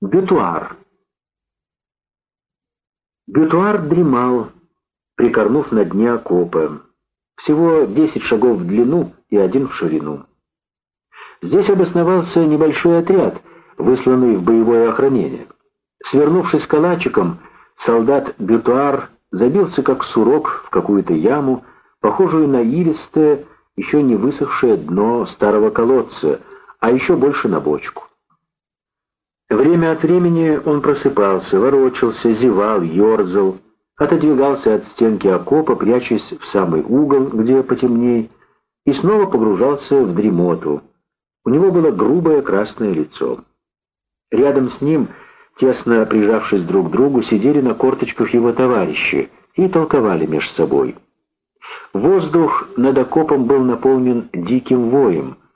Бютуар. Бютуар дремал, прикорнув на дне окопа. Всего десять шагов в длину и один в ширину. Здесь обосновался небольшой отряд, высланный в боевое охранение. Свернувшись калачиком, солдат Бютуар забился как сурок в какую-то яму, похожую на илистое, еще не высохшее дно старого колодца, а еще больше на бочку. Время от времени он просыпался, ворочался, зевал, ерзал, отодвигался от стенки окопа, прячась в самый угол, где потемней, и снова погружался в дремоту. У него было грубое красное лицо. Рядом с ним, тесно прижавшись друг к другу, сидели на корточках его товарищи и толковали между собой. Воздух над окопом был наполнен диким воем —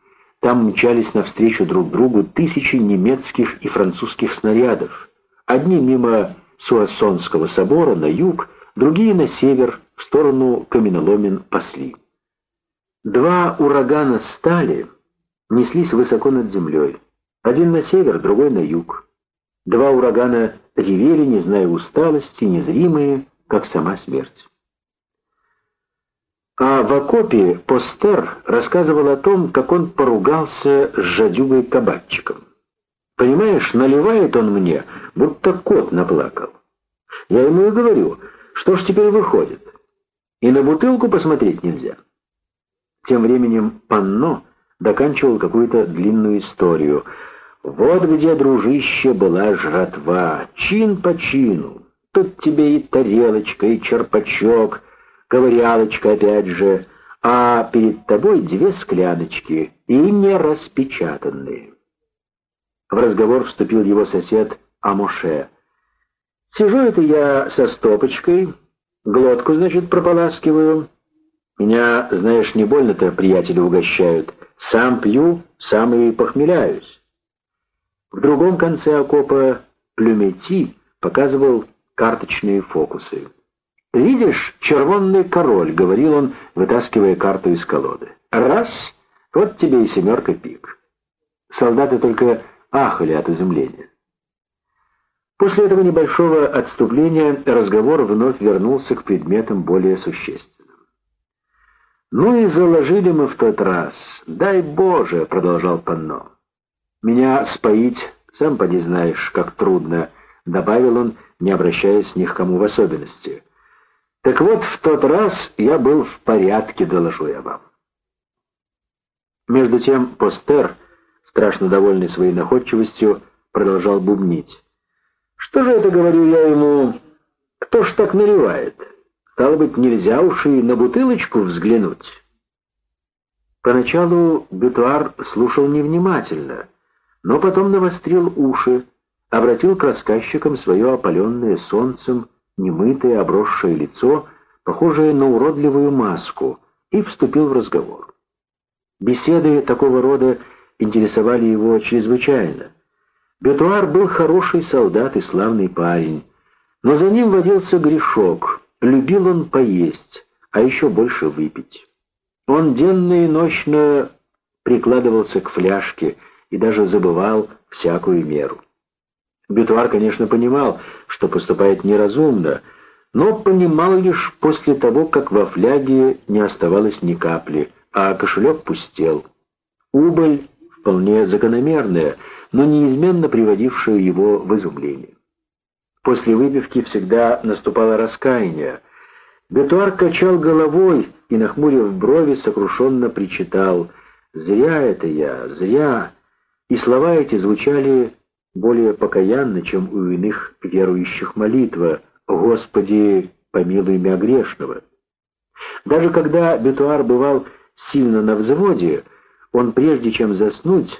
там мчались навстречу друг другу тысячи немецких и французских снарядов. Одни мимо Суассонского собора на юг, другие на север, в сторону каменоломен пасли. Два урагана стали неслись высоко над землей. Один на север, другой на юг. Два урагана ревели, не зная усталости, незримые, как сама смерть. А в окопе Постер рассказывал о том, как он поругался с жадюгой-кабачиком. Понимаешь, наливает он мне, будто кот наплакал. Я ему и говорю, что ж теперь выходит? И на бутылку посмотреть нельзя. Тем временем Панно доканчивал какую-то длинную историю. Вот где, дружище, была жратва, чин по чину. Тут тебе и тарелочка, и черпачок — ковырялочка опять же, а перед тобой две скляночки, и не распечатанные. В разговор вступил его сосед Амоше. «Сижу это я со стопочкой, глотку, значит, прополаскиваю. Меня, знаешь, не больно-то приятели угощают. Сам пью, сам и похмеляюсь». В другом конце окопа Плюмети показывал карточные фокусы. «Видишь, червонный король», — говорил он, вытаскивая карту из колоды. «Раз, вот тебе и семерка пик». Солдаты только ахали от изумления. После этого небольшого отступления разговор вновь вернулся к предметам более существенным. «Ну и заложили мы в тот раз. Дай Боже!» — продолжал Панно. «Меня споить, сам поди знаешь, как трудно», — добавил он, не обращаясь ни к кому в особенности. Так вот, в тот раз я был в порядке, доложу я вам. Между тем Постер, страшно довольный своей находчивостью, продолжал бубнить. Что же это, говорю я ему, кто ж так наливает? Стало быть, нельзя уж и на бутылочку взглянуть. Поначалу Бютуар слушал невнимательно, но потом навострил уши, обратил к рассказчикам свое опаленное солнцем, немытое, обросшее лицо, похожее на уродливую маску, и вступил в разговор. Беседы такого рода интересовали его чрезвычайно. Бетуар был хороший солдат и славный парень, но за ним водился грешок, любил он поесть, а еще больше выпить. Он денно и ночно прикладывался к фляжке и даже забывал всякую меру. Бетуар, конечно, понимал, что поступает неразумно, но понимал лишь после того, как во фляге не оставалось ни капли, а кошелек пустел. Убыль вполне закономерная, но неизменно приводившая его в изумление. После выпивки всегда наступало раскаяние. Бетуар качал головой и, нахмурив брови, сокрушенно причитал «Зря это я, зря!» И слова эти звучали более покаянна, чем у иных верующих молитва «Господи, помилуй меня грешного». Даже когда Бетуар бывал сильно на взводе, он, прежде чем заснуть,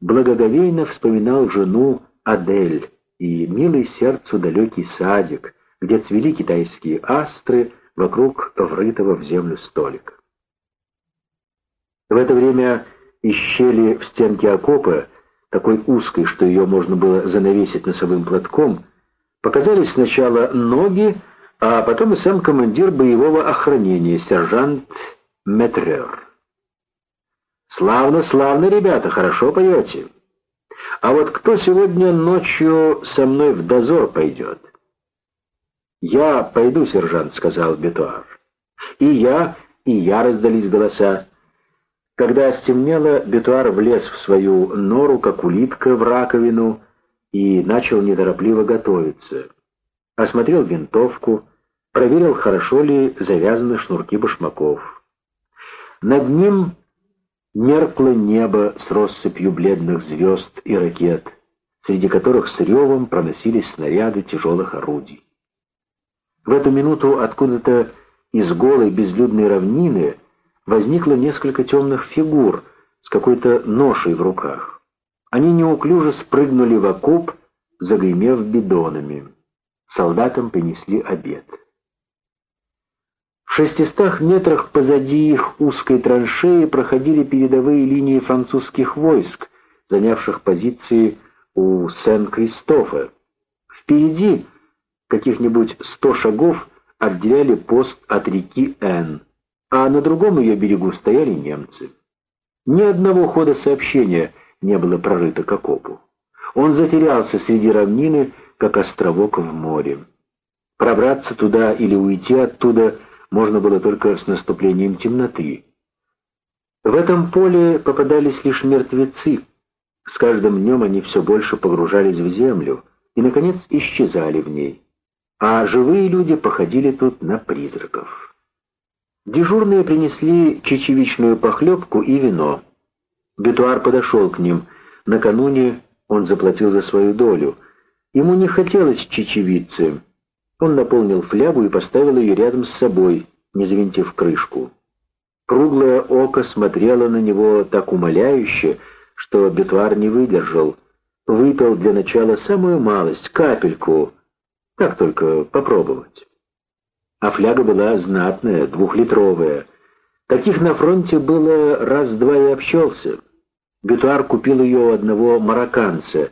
благоговейно вспоминал жену Адель и милый сердцу далекий садик, где цвели китайские астры вокруг врытого в землю столика. В это время из щели в стенке окопа такой узкой, что ее можно было занавесить носовым платком, показались сначала ноги, а потом и сам командир боевого охранения, сержант Метрер. «Славно, славно, ребята, хорошо поете». А вот кто сегодня ночью со мной в дозор пойдет? «Я пойду, сержант», — сказал Бетуар. «И я, и я» — раздались голоса. Когда стемнело, Бетуар влез в свою нору, как улитка, в раковину, и начал неторопливо готовиться. Осмотрел винтовку, проверил, хорошо ли завязаны шнурки башмаков. Над ним меркло небо с россыпью бледных звезд и ракет, среди которых с ревом проносились снаряды тяжелых орудий. В эту минуту откуда-то из голой безлюдной равнины возникло несколько темных фигур с какой-то ношей в руках. Они неуклюже спрыгнули в окоп, загремев бидонами. Солдатам принесли обед. В шестистах метрах позади их узкой траншеи проходили передовые линии французских войск, занявших позиции у Сен-Кристофа. Впереди каких-нибудь сто шагов отделяли пост от реки Н, а на другом ее берегу стояли немцы. Ни одного хода сообщения не было прорыто к окопу. Он затерялся среди равнины, как островок в море. Пробраться туда или уйти оттуда можно было только с наступлением темноты. В этом поле попадались лишь мертвецы. С каждым днем они все больше погружались в землю и, наконец, исчезали в ней а живые люди походили тут на призраков. Дежурные принесли чечевичную похлебку и вино. Бетуар подошел к ним. Накануне он заплатил за свою долю. Ему не хотелось чечевицы. Он наполнил флягу и поставил ее рядом с собой, не завинтив крышку. Круглое око смотрело на него так умоляюще, что Бетуар не выдержал. Выпил для начала самую малость, капельку — как только попробовать. А фляга была знатная, двухлитровая. Таких на фронте было раз-два и общался. Бетуар купил ее у одного марокканца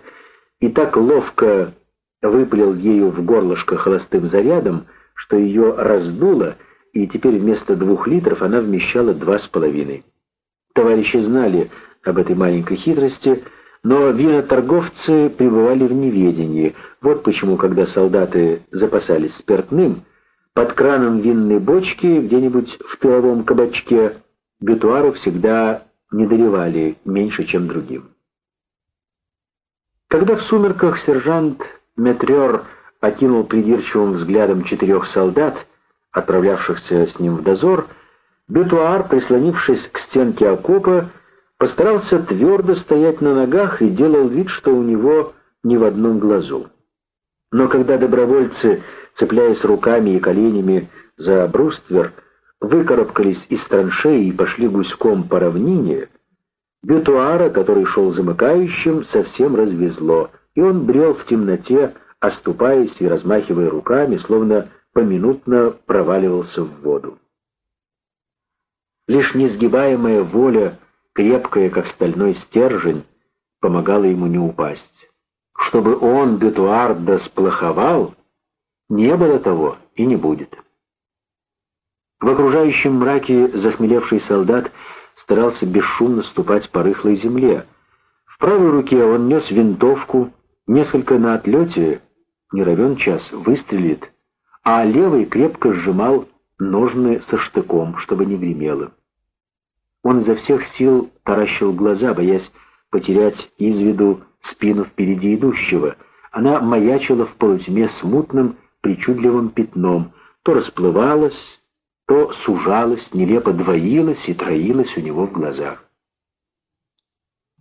и так ловко выпалил ею в горлышко холостым зарядом, что ее раздуло, и теперь вместо двух литров она вмещала два с половиной. Товарищи знали об этой маленькой хитрости, но виноторговцы пребывали в неведении. Вот почему, когда солдаты запасались спиртным, под краном винной бочки где-нибудь в пиловом кабачке бетуару всегда не доливали меньше, чем другим. Когда в сумерках сержант Метрер окинул придирчивым взглядом четырех солдат, отправлявшихся с ним в дозор, Бетуар, прислонившись к стенке окопа, постарался твердо стоять на ногах и делал вид, что у него ни в одном глазу. Но когда добровольцы, цепляясь руками и коленями за бруствер, выкарабкались из траншеи и пошли гуськом по равнине, Бетуара, который шел замыкающим, совсем развезло, и он брел в темноте, оступаясь и размахивая руками, словно поминутно проваливался в воду. Лишь несгибаемая воля крепкая, как стальной стержень, помогала ему не упасть. Чтобы он, Бетуарда, сплоховал, не было того и не будет. В окружающем мраке захмелевший солдат старался бесшумно ступать по рыхлой земле. В правой руке он нес винтовку, несколько на отлете, не равен час, выстрелит, а левый крепко сжимал ножны со штыком, чтобы не гремело. Он изо всех сил таращил глаза, боясь потерять из виду спину впереди идущего. Она маячила в полутьме смутным, причудливым пятном, то расплывалась, то сужалась, нелепо двоилась и троилась у него в глазах.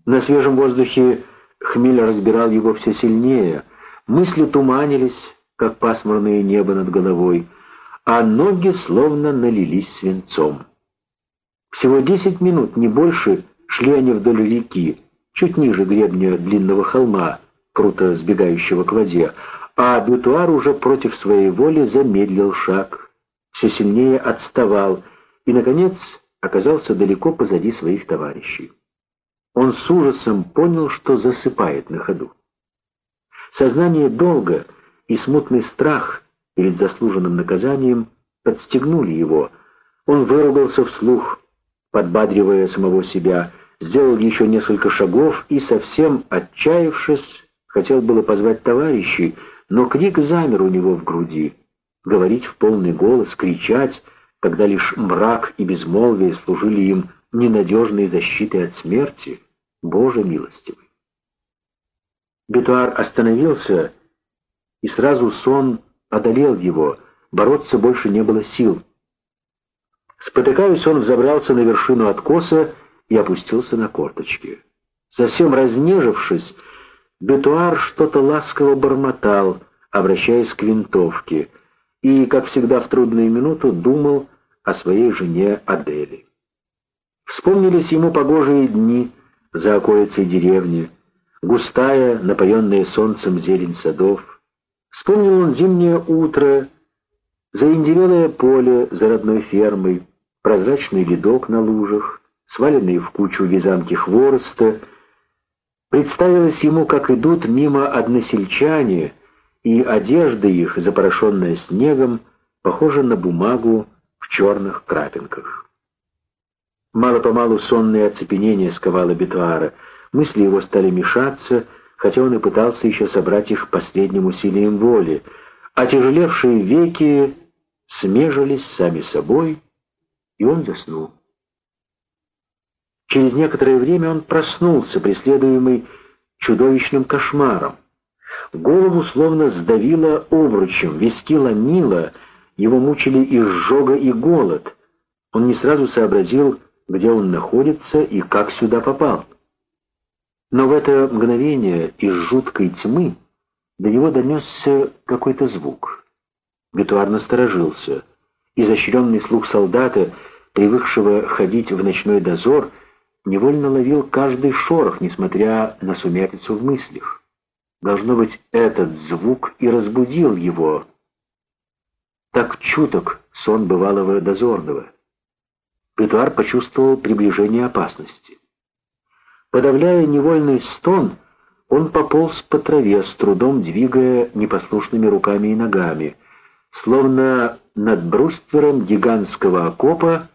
На свежем воздухе хмель разбирал его все сильнее, мысли туманились, как пасмурное небо над головой, а ноги словно налились свинцом. Всего десять минут, не больше, шли они вдоль реки, чуть ниже гребня длинного холма, круто сбегающего к воде, а Бютуар уже против своей воли замедлил шаг, все сильнее отставал и, наконец, оказался далеко позади своих товарищей. Он с ужасом понял, что засыпает на ходу. Сознание долга и смутный страх перед заслуженным наказанием подстегнули его. Он выругался вслух, подбадривая самого себя, сделал еще несколько шагов и, совсем отчаявшись, хотел было позвать товарищей, но крик замер у него в груди. Говорить в полный голос, кричать, когда лишь мрак и безмолвие служили им ненадежной защитой от смерти, Боже милостивый. Бетуар остановился, и сразу сон одолел его, бороться больше не было сил. Спотыкаясь, он взобрался на вершину откоса и опустился на корточки. Совсем разнежившись, Бетуар что-то ласково бормотал, обращаясь к винтовке, и, как всегда в трудную минуту, думал о своей жене Адели. Вспомнились ему погожие дни за околицей деревни, густая, напоенная солнцем зелень садов. Вспомнил он зимнее утро, заиндевелое поле за родной фермой, прозрачный ледок на лужах, сваленные в кучу вязанки хвороста. Представилось ему, как идут мимо односельчане, и одежда их, запорошенная снегом, похожа на бумагу в черных крапинках. Мало-помалу сонное оцепенение сковало Бетуара, мысли его стали мешаться, хотя он и пытался еще собрать их последним усилием воли, а тяжелевшие веки смежились сами собой, и он заснул. Через некоторое время он проснулся, преследуемый чудовищным кошмаром. Голову словно сдавило обручем, виски ломило, его мучили изжога и голод. Он не сразу сообразил, где он находится и как сюда попал. Но в это мгновение из жуткой тьмы до него донесся какой-то звук. Бетуар насторожился. Изощренный слух солдата, привыкшего ходить в ночной дозор, невольно ловил каждый шорох, несмотря на сумятицу в мыслях. Должно быть, этот звук и разбудил его. Так чуток сон бывалого дозорного. Петуар почувствовал приближение опасности. Подавляя невольный стон, он пополз по траве, с трудом двигая непослушными руками и ногами. Словно над бруствером гигантского окопа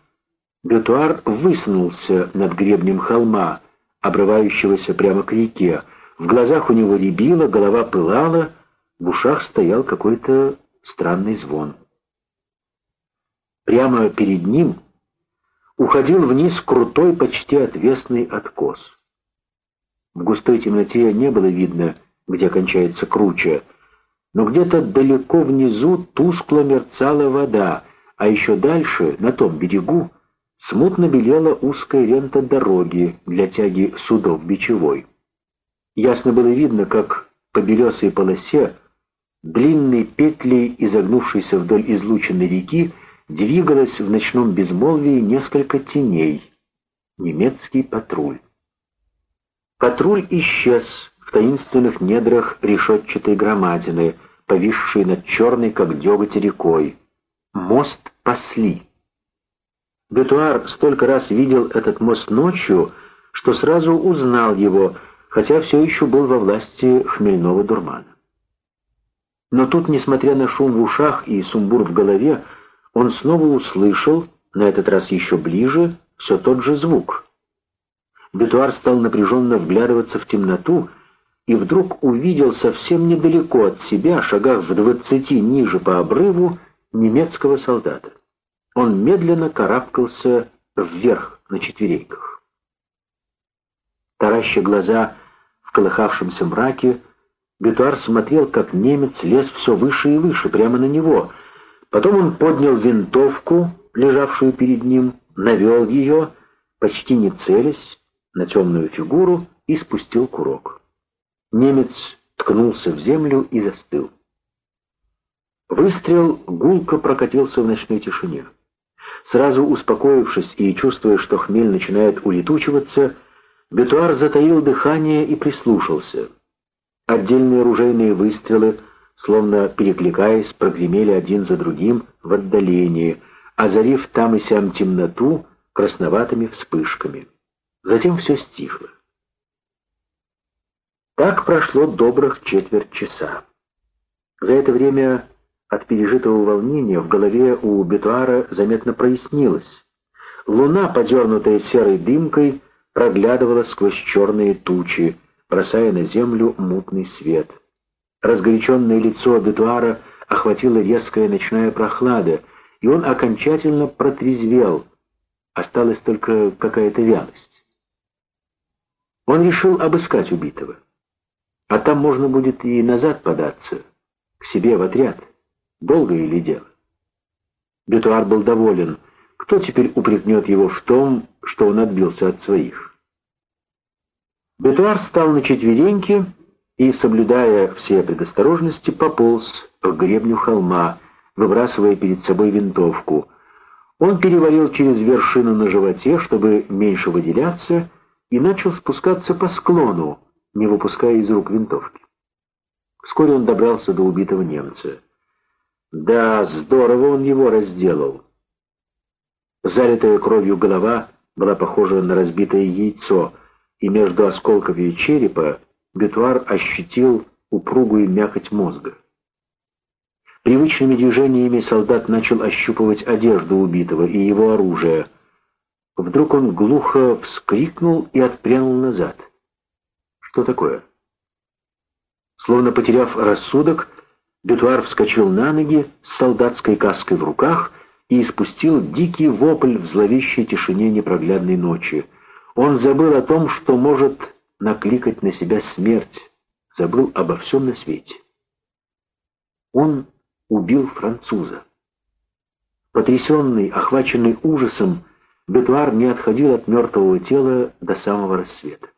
Бетуар высунулся над гребнем холма, обрывающегося прямо к реке. В глазах у него рябило, голова пылала, в ушах стоял какой-то странный звон. Прямо перед ним уходил вниз крутой, почти отвесный откос. В густой темноте не было видно, где кончается круче, но где-то далеко внизу тускло мерцала вода, а еще дальше, на том берегу, смутно белела узкая лента дороги для тяги судов бичевой. Ясно было видно, как по белесой полосе, длинной петлей, изогнувшейся вдоль излученной реки, двигалось в ночном безмолвии несколько теней. Немецкий патруль. Патруль исчез в таинственных недрах решетчатой громадины, повисшей над черной, как деготь, рекой. Мост пасли. Бетуар столько раз видел этот мост ночью, что сразу узнал его, хотя все еще был во власти хмельного дурмана. Но тут, несмотря на шум в ушах и сумбур в голове, он снова услышал, на этот раз еще ближе, все тот же звук. Бетуар стал напряженно вглядываться в темноту и вдруг увидел совсем недалеко от себя, шагах в двадцати ниже по обрыву, немецкого солдата. Он медленно карабкался вверх на четвереньках. Тараща глаза в колыхавшемся мраке, Бетуар смотрел, как немец лез все выше и выше, прямо на него — Потом он поднял винтовку, лежавшую перед ним, навел ее, почти не целясь, на темную фигуру и спустил курок. Немец ткнулся в землю и застыл. Выстрел гулко прокатился в ночной тишине. Сразу успокоившись и чувствуя, что хмель начинает улетучиваться, Бетуар затаил дыхание и прислушался. Отдельные ружейные выстрелы — словно перекликаясь, прогремели один за другим в отдалении, озарив там и сям темноту красноватыми вспышками. Затем все стихло. Так прошло добрых четверть часа. За это время от пережитого волнения в голове у Бетуара заметно прояснилось. Луна, подернутая серой дымкой, проглядывала сквозь черные тучи, бросая на землю мутный свет. Разгоряченное лицо Детуара охватила резкая ночная прохлада, и он окончательно протрезвел. Осталась только какая-то вялость. Он решил обыскать убитого. А там можно будет и назад податься, к себе в отряд. Долгое ли дело? Бетуар был доволен. Кто теперь упрекнет его в том, что он отбился от своих? Бетуар стал на четвереньки и, соблюдая все предосторожности, пополз к гребню холма, выбрасывая перед собой винтовку. Он перевалил через вершину на животе, чтобы меньше выделяться, и начал спускаться по склону, не выпуская из рук винтовки. Вскоре он добрался до убитого немца. Да, здорово он его разделал. Залитая кровью голова была похожа на разбитое яйцо, и между осколков черепа Бетуар ощутил упругую мякоть мозга. Привычными движениями солдат начал ощупывать одежду убитого и его оружие. Вдруг он глухо вскрикнул и отпрянул назад. Что такое? Словно потеряв рассудок, Бетуар вскочил на ноги с солдатской каской в руках и испустил дикий вопль в зловещей тишине непроглядной ночи. Он забыл о том, что может накликать на себя смерть, забыл обо всем на свете. Он убил француза. Потрясенный, охваченный ужасом, Бетуар не отходил от мертвого тела до самого рассвета.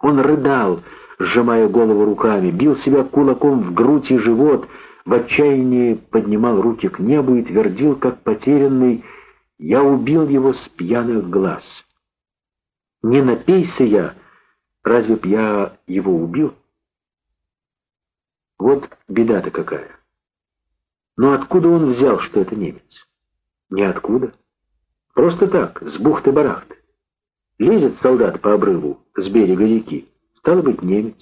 Он рыдал, сжимая голову руками, бил себя кулаком в грудь и живот, в отчаянии поднимал руки к небу и твердил, как потерянный, «Я убил его с пьяных глаз». «Не напейся я, разве б я его убил?» Вот беда-то какая. Но откуда он взял, что это немец? Ниоткуда. Просто так, с бухты-барахты. Лезет солдат по обрыву с берега реки. Стало быть, немец.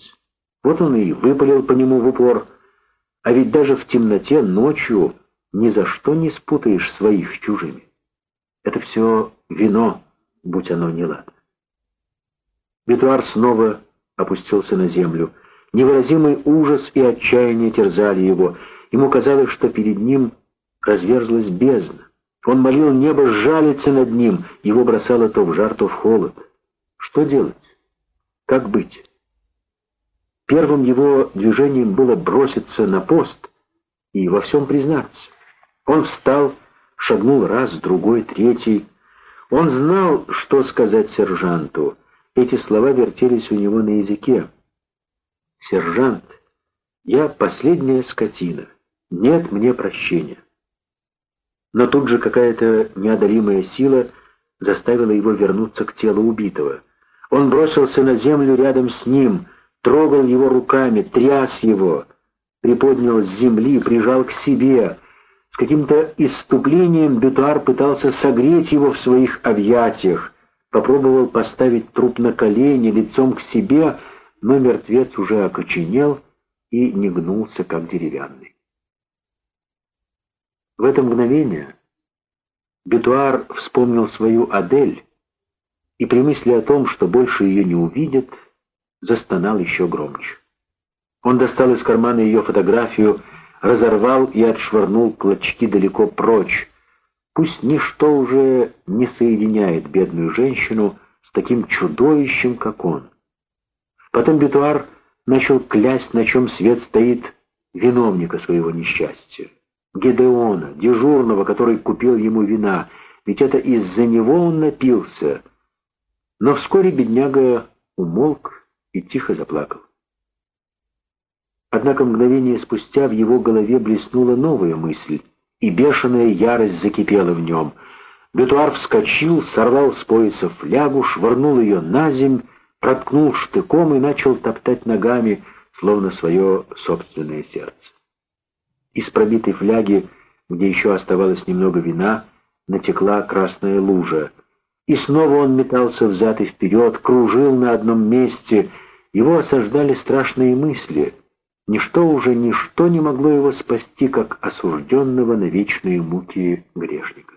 Вот он и выпалил по нему в упор. А ведь даже в темноте ночью ни за что не спутаешь своих с чужими. Это все вино, будь оно неладно. Бетуар снова опустился на землю. Невыразимый ужас и отчаяние терзали его. Ему казалось, что перед ним разверзлась бездна. Он молил небо сжалиться над ним, его бросало то в жар, то в холод. Что делать? Как быть? Первым его движением было броситься на пост и во всем признаться. Он встал, шагнул раз, другой, третий. Он знал, что сказать сержанту. Эти слова вертелись у него на языке. «Сержант, я последняя скотина. Нет мне прощения». Но тут же какая-то неодолимая сила заставила его вернуться к телу убитого. Он бросился на землю рядом с ним, трогал его руками, тряс его, приподнял с земли, прижал к себе. С каким-то иступлением Бетуар пытался согреть его в своих объятиях, попробовал поставить труп на колени, лицом к себе, но мертвец уже окоченел и не гнулся, как деревянный. В это мгновение Бетуар вспомнил свою Адель, и при мысли о том, что больше ее не увидит, застонал еще громче. Он достал из кармана ее фотографию, разорвал и отшвырнул клочки далеко прочь. Пусть ничто уже не соединяет бедную женщину с таким чудовищем, как он. Потом Бетуар начал клясть, на чем свет стоит виновника своего несчастья. Гедеона, дежурного, который купил ему вина, ведь это из-за него он напился — но вскоре бедняга умолк и тихо заплакал. Однако мгновение спустя в его голове блеснула новая мысль, и бешеная ярость закипела в нем. Бетуар вскочил, сорвал с пояса флягу, швырнул ее на земь, проткнул штыком и начал топтать ногами, словно свое собственное сердце. Из пробитой фляги, где еще оставалось немного вина, натекла красная лужа — и снова он метался взад и вперед, кружил на одном месте. Его осаждали страшные мысли. Ничто уже, ничто не могло его спасти, как осужденного на вечные муки грешника.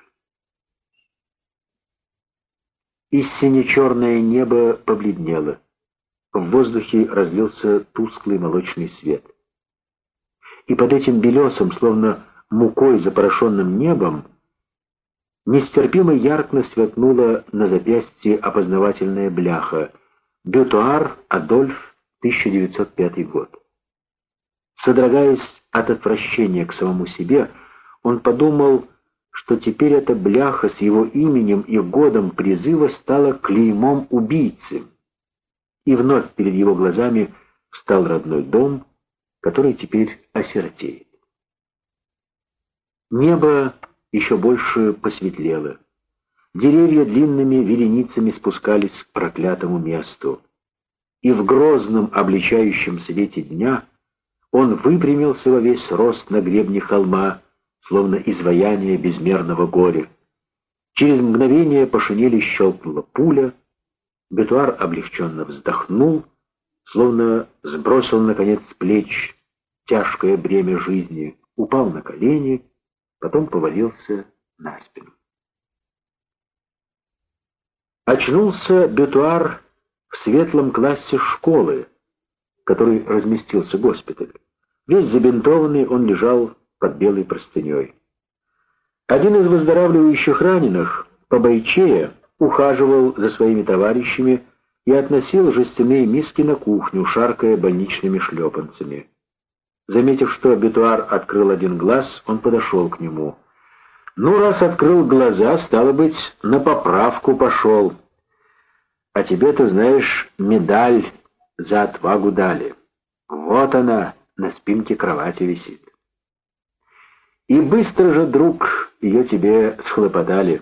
и сине-черное небо побледнело. В воздухе разлился тусклый молочный свет. И под этим белесом, словно мукой запорошенным небом, нестерпимо ярко сверкнула на запястье опознавательная бляха «Бютуар Адольф, 1905 год». Содрогаясь от отвращения к самому себе, он подумал, что теперь эта бляха с его именем и годом призыва стала клеймом убийцы. И вновь перед его глазами встал родной дом, который теперь осиротеет. Небо еще больше посветлело. Деревья длинными вереницами спускались к проклятому месту. И в грозном обличающем свете дня он выпрямился во весь рост на гребне холма, словно изваяние безмерного горя. Через мгновение по шинели щелкнула пуля, Бетуар облегченно вздохнул, словно сбросил, наконец, с плеч тяжкое бремя жизни, упал на колени, потом повалился на спину. Очнулся Бетуар в светлом классе школы, который разместился госпиталь. Весь забинтованный он лежал под белой простыней. Один из выздоравливающих раненых, Побойчея, ухаживал за своими товарищами и относил жестяные миски на кухню, шаркая больничными шлепанцами. Заметив, что Бетуар открыл один глаз, он подошел к нему. «Ну, раз открыл глаза, стало быть, на поправку пошел. А тебе, ты знаешь, медаль за отвагу дали. Вот она на спинке кровати висит». И быстро же, друг, ее тебе схлопотали.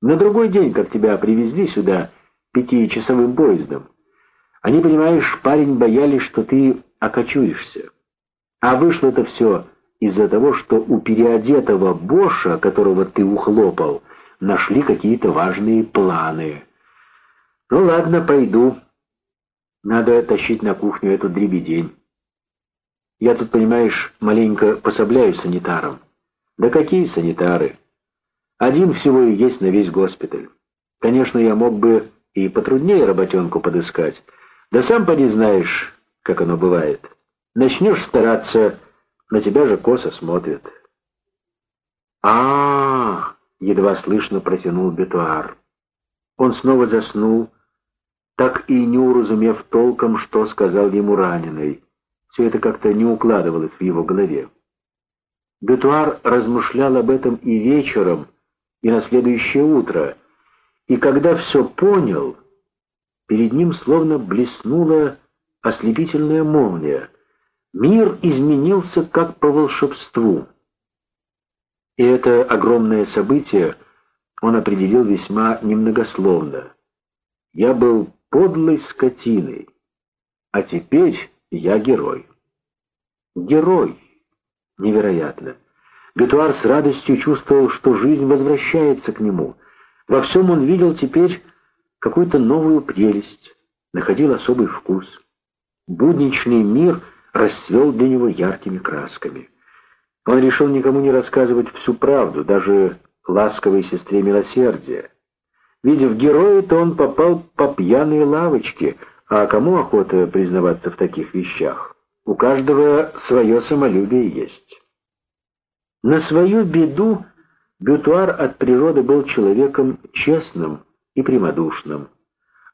На другой день, как тебя привезли сюда пятичасовым поездом, они, понимаешь, парень боялись, что ты окочуришься. А вышло это все из-за того, что у переодетого Боша, которого ты ухлопал, нашли какие-то важные планы. Ну ладно, пойду. Надо тащить на кухню эту дребедень. Я тут, понимаешь, маленько пособляю санитарам. Да какие санитары? Один всего и есть на весь госпиталь. Конечно, я мог бы и потруднее работенку подыскать. Да сам поди знаешь, как оно бывает. Начнешь стараться, на тебя же косо смотрят. а, -а, -а едва слышно протянул Бетуар. Он снова заснул, так и не уразумев толком, что сказал ему раненый. Все это как-то не укладывалось в его голове. Бетуар размышлял об этом и вечером, и на следующее утро, и когда все понял, перед ним словно блеснула ослепительная молния. Мир изменился как по волшебству. И это огромное событие он определил весьма немногословно. «Я был подлой скотиной, а теперь я герой». Герой. Невероятно. Бетуар с радостью чувствовал, что жизнь возвращается к нему. Во всем он видел теперь какую-то новую прелесть, находил особый вкус. Будничный мир расцвел для него яркими красками. Он решил никому не рассказывать всю правду, даже ласковой сестре милосердия. Видев героя-то он попал по пьяной лавочке, а кому охота признаваться в таких вещах? У каждого свое самолюбие есть. На свою беду Бютуар от природы был человеком честным и прямодушным.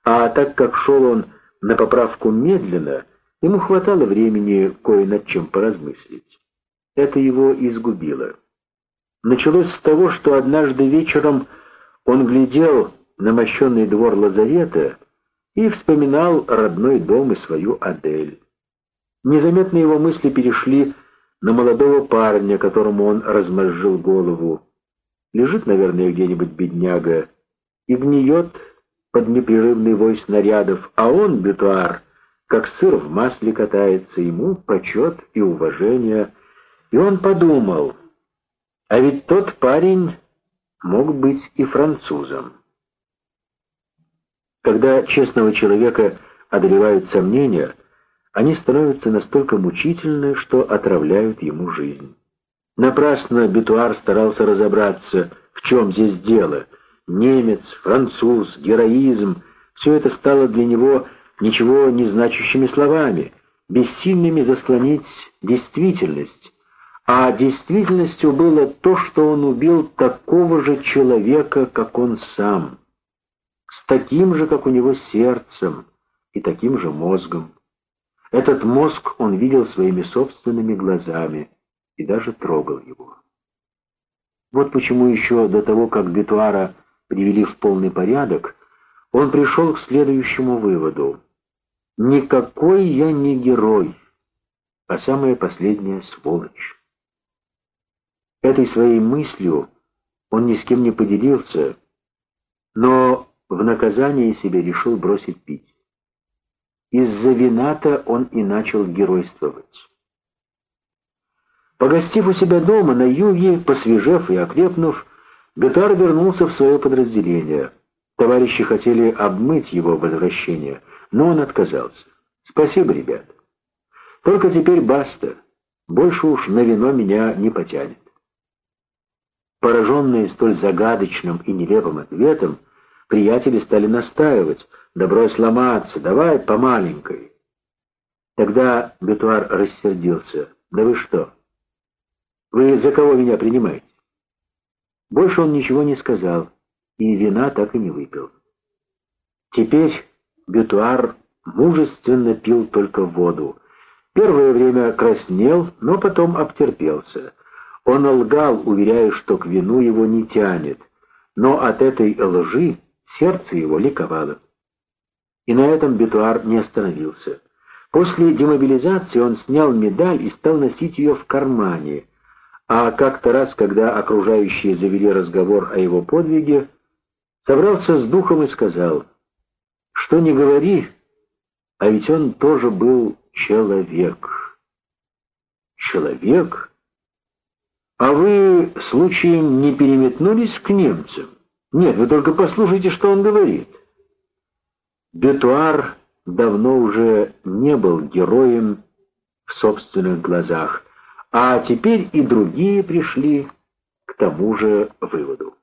А так как шел он на поправку медленно, ему хватало времени кое над чем поразмыслить. Это его изгубило. Началось с того, что однажды вечером он глядел на мощенный двор лазарета и вспоминал родной дом и свою Адель. Незаметно его мысли перешли на молодого парня, которому он размозжил голову. Лежит, наверное, где-нибудь бедняга и гниет под непрерывный вой снарядов, а он, бютуар, как сыр в масле катается, ему почет и уважение. И он подумал, а ведь тот парень мог быть и французом. Когда честного человека одолевают сомнения, они становятся настолько мучительны, что отравляют ему жизнь. Напрасно Бетуар старался разобраться, в чем здесь дело. немец, француз, героизм — все это стало для него ничего не значащими словами, бессильными заслонить действительность. А действительностью было то, что он убил такого же человека, как он сам, с таким же, как у него, сердцем и таким же мозгом. Этот мозг он видел своими собственными глазами и даже трогал его. Вот почему еще до того, как Бетуара привели в полный порядок, он пришел к следующему выводу. «Никакой я не герой, а самая последняя сволочь». Этой своей мыслью он ни с кем не поделился, но в наказание себе решил бросить пить. Из-за вината он и начал геройствовать. Погостив у себя дома на юге, посвежев и окрепнув, Бетар вернулся в свое подразделение. Товарищи хотели обмыть его возвращение, но он отказался. «Спасибо, ребят. Только теперь баста. Больше уж на вино меня не потянет». Пораженные столь загадочным и нелепым ответом, приятели стали настаивать, добро сломаться, давай по маленькой. Тогда Бетуар рассердился. «Да вы что? Вы за кого меня принимаете?» Больше он ничего не сказал, и вина так и не выпил. Теперь Бетуар мужественно пил только воду. Первое время краснел, но потом обтерпелся. Он лгал, уверяя, что к вину его не тянет, но от этой лжи сердце его ликовало. И на этом Бетуар не остановился. После демобилизации он снял медаль и стал носить ее в кармане, а как-то раз, когда окружающие завели разговор о его подвиге, собрался с духом и сказал, что не говори, а ведь он тоже был человек. Человек? А вы, случаем, не переметнулись к немцам? Нет, вы только послушайте, что он говорит. Бетуар давно уже не был героем в собственных глазах, а теперь и другие пришли к тому же выводу.